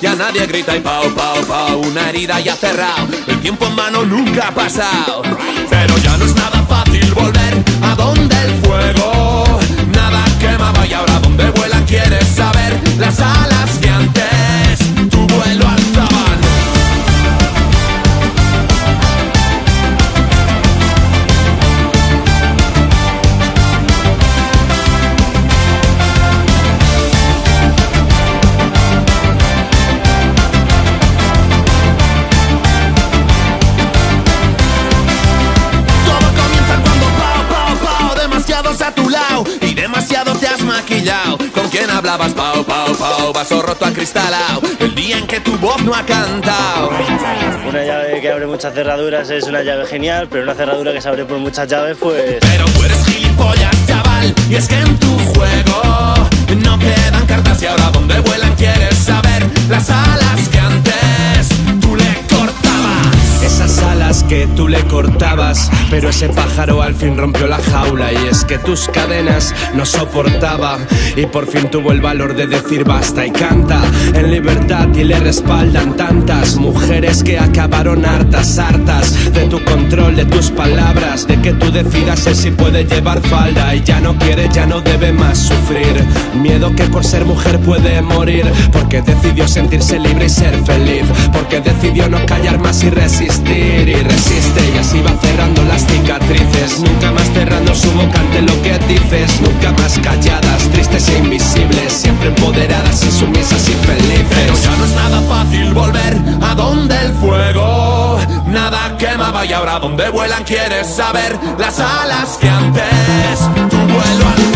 ya nadie grita y pao, pao, pao, una herida ya cerrado, el tiempo en mano nunca ha pasado, pero ya no es maquillado ¿Con quién hablabas? Pao, pao, pao Vaso roto acristalado El día en que tu voz no ha cantado Una llave que abre muchas cerraduras es una llave genial, pero una cerradura que se abre por muchas llaves, pues. Pero tú eres gilipollas, que tú le cortabas, pero ese pájaro al fin rompió la jaula y es que tus cadenas no soportaba y por fin tuvo el valor de decir basta y canta en libertad y le respaldan tantas mujeres que acabaron hartas, hartas de tu control, de tus palabras, de que tú decidas si puede llevar falda y ya no quiere, ya no debe más sufrir. Miedo que por ser mujer puede morir, porque decidió sentirse libre y ser feliz, porque decidió no callar más y resistir y resiste y así va cerrando las cicatrices, nunca más cerrando su boca ante lo que dices, nunca más calladas, tristes e invisibles, siempre empoderadas y sumisas y Pero felices. ya no es nada fácil volver a donde el fuego. Nada quemaba y ahora donde vuelan quieres saber Las alas que antes tu vuelo alzaba